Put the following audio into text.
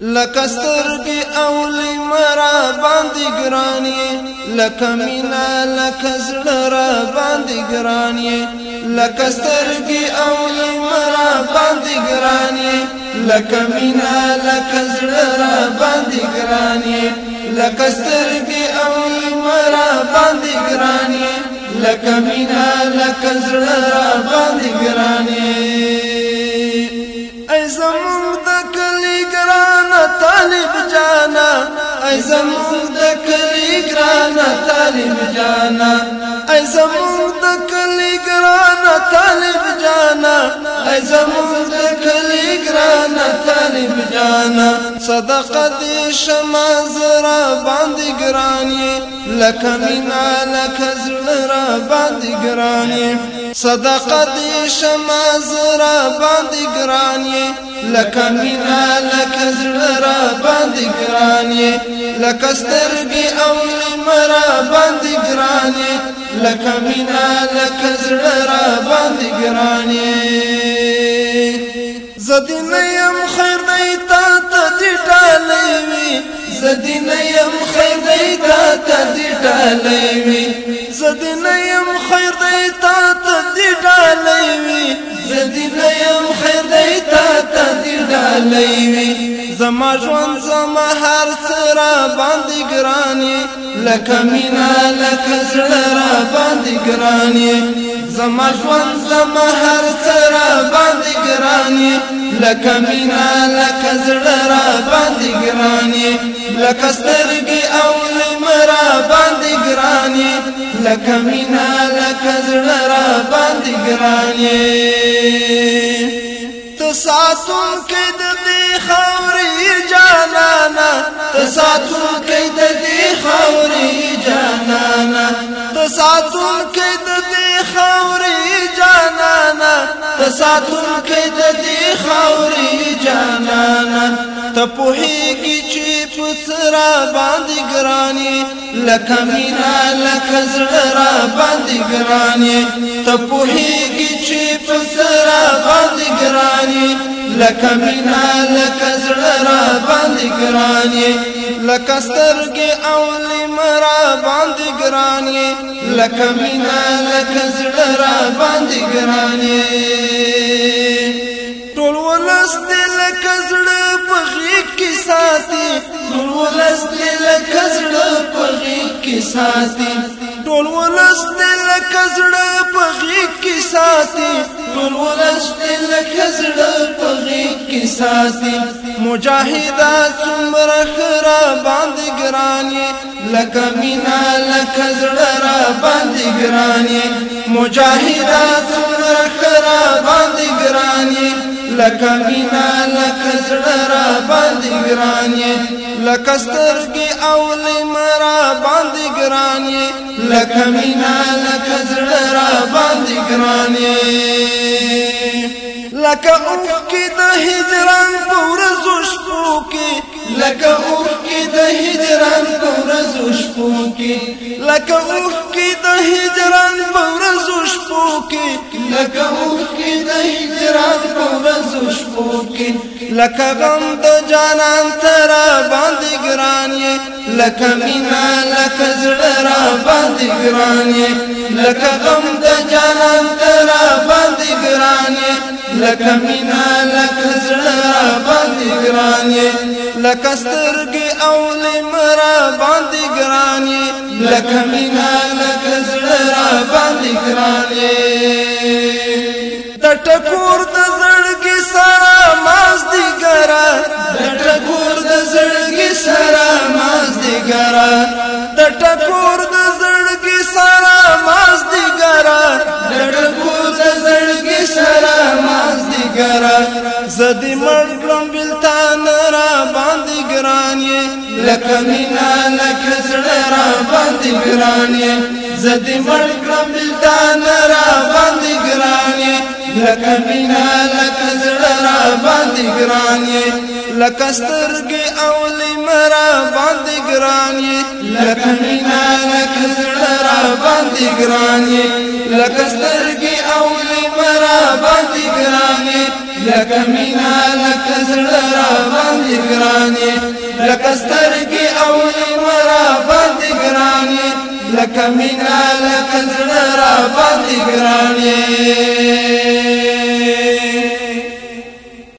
لکه سترګې او لمرا باندې ګرانې لکه مینا لکه زړه را باندې ګرانې لکه سترګې او لمرا باندې ګرانې لکه مینا لکه زړه را باندې ګرانې لکه سترګې او لمرا باندې ګرانې لکه مینا لکه زړه را باندې ګرانې ای زمون د کلی ګرانه طالب جانا ای زمون د کلی ګرانه طالب جانا ای زمون د کلی ګرانه طالب جانا صدقه دې شمع زرا باندې ګرانی لکه مینا لکه زړه باندې ګرانی صدقه دې شمع زرا باندې ګرانی لکه مینا لکه زړه را باندې ګران یې لکه سترګې او لمر را باندې ګران یې لکه مینا لکه زړه را باندې ګران یې زدی نه يم خیر نه تا ته دې ټالې وي زدی نه يم خیر نه تا ته دې ټالې وي زدی نه يم خیر نه تا ته دې ټالې وي زدی نه يم خیر نه تا لوي زما ژوند زما هر څه را باندې ګراني لکه مینا لکه زړه را باندې ګراني زما ژوند زما هر څه را باندې ګراني لکه مینا لکه زړه را باندې ګراني لکه سترګې او لمر را باندې ګراني لکه مینا لکه زړه را باندې ګراني تساتون کې د دې خوري جانانا تساتون کې د دې خوري جانانا تساتون کې د دې خوري جانانا تساتون کې د دې خوري جانانا ته پوهېږي چې پسرا باندې ګراني لکه مینا لکه زړه را باندې ګراني ته پوهېږي چې پسرا باندې ګراني لکه مینا لکه زړه را باندې ګران یې لکه سترګې او لمر را باندې ګران یې لکه مینا لکه زړه را باندې ګران یې ټول ولس دې لکه زړه په غېږ کې ساتي ټول ولس دې لکه زړه په غېږ کې ساتي ټول ولس دې لکه زړه په غېږ کې ساتي ټول ولس دې لکه زړه احساس دی مجاهدا څومره خرا باندې ګرانې لکه مینا لکه زړه را باندې ګرانې مجاهدا څومره خرا باندې ګرانې لکه مینا لکه زړه را باندې ګرانې لکه سترګې او لمر را باندې ګرانې لکه مینا لکه زړه را باندې ګرانې لکه اوخ کې د هجران په ورځو شپو کې لکه اوخ کې د هجران په ورځو شپو کې لکه اوخ کې د هجران په ورځو شپو کې لکه اوخ کې د هجران په ورځو شپو کې لکه غم د جانان تر باندې ګران یې لکه مینا لکه زړه را باندې ګران یې لکه غم د جانان تر باندې لکه مینا لکه زړه باندې ګران لکه سترګې او لمر باندې ګران لکه مینا لکه زړه باندې ګران د ټکور د زړګي سره مازدي ګران زدی مړ کړم بلتان را باندې ګران یې لکه مینا لکه زړه را باندې ګران یې زدی مړ کړم بلتان را باندې ګران یې لکه مینا لکه زړه را باندې ګران یې لکه سترګې او لمرا باندې ګران یې لکه مینا لکه زړه را باندې ګران یې لکه سترګې او لمرا باندې ګران یې لك مینا لکه زړه را باندې ګرانې لکه سترګې او نیمه را باندې ګرانې لکه مینا لکه زړه